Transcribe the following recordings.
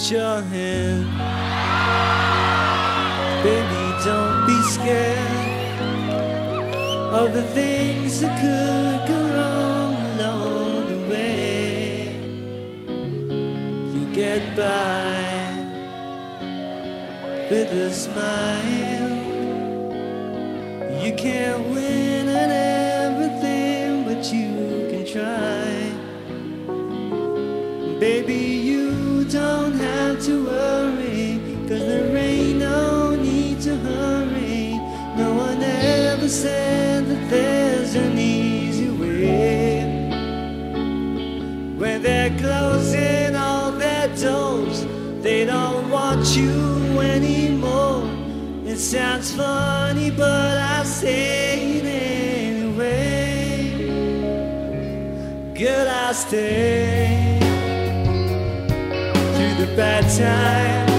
put your hand. Baby, don't be scared of the things that could go wrong along the way. You get by with a smile. You can't win. said that there's an easy way. When they're closing all their doors They don't want you anymore. It sounds funny but I say it anyway. Girl, I stay Through the bad times.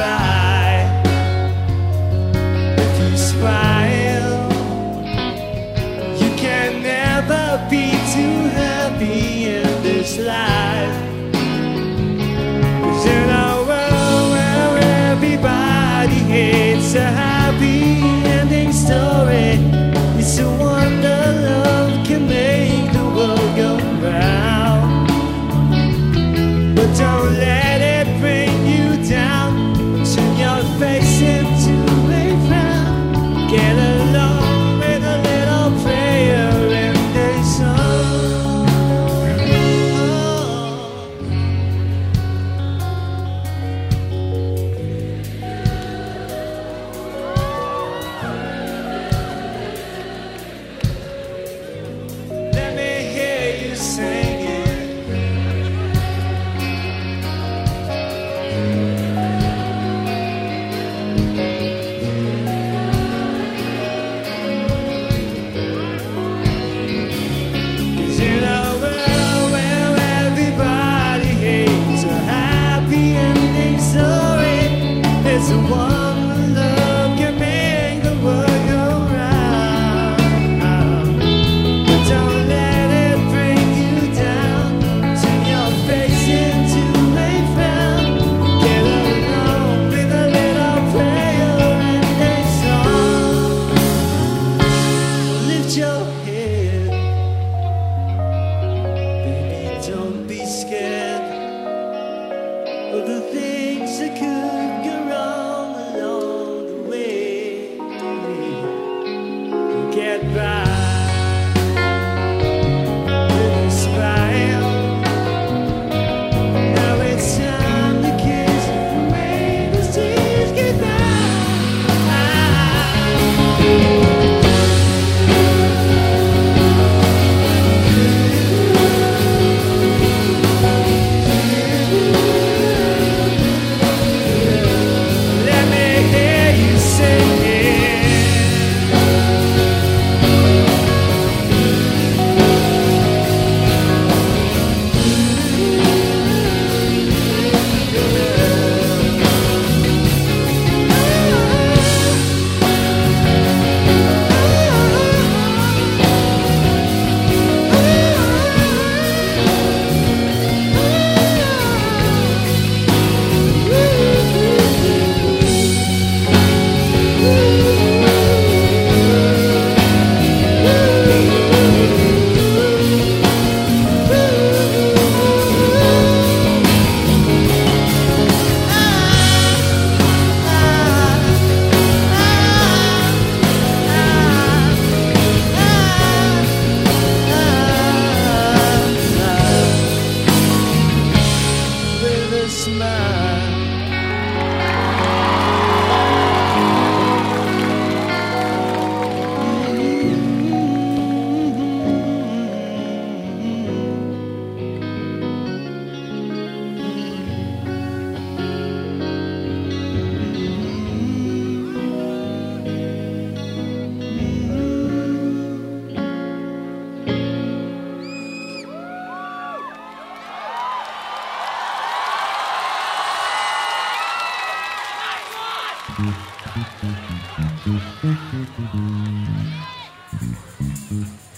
usar. Thank you.